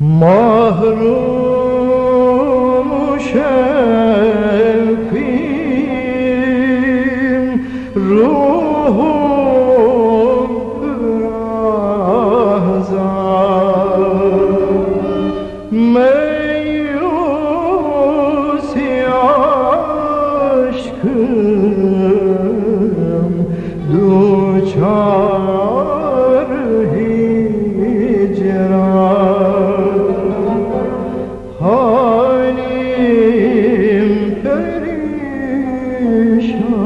Mahrum perişan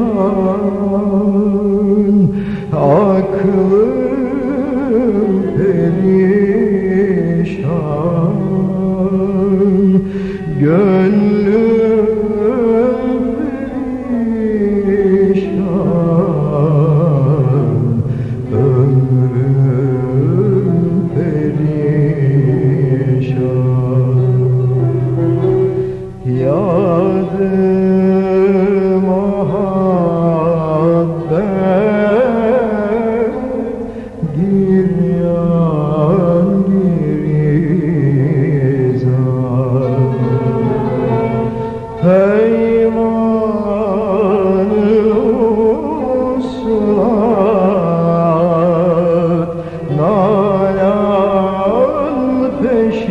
Aklım perişan Gönlüm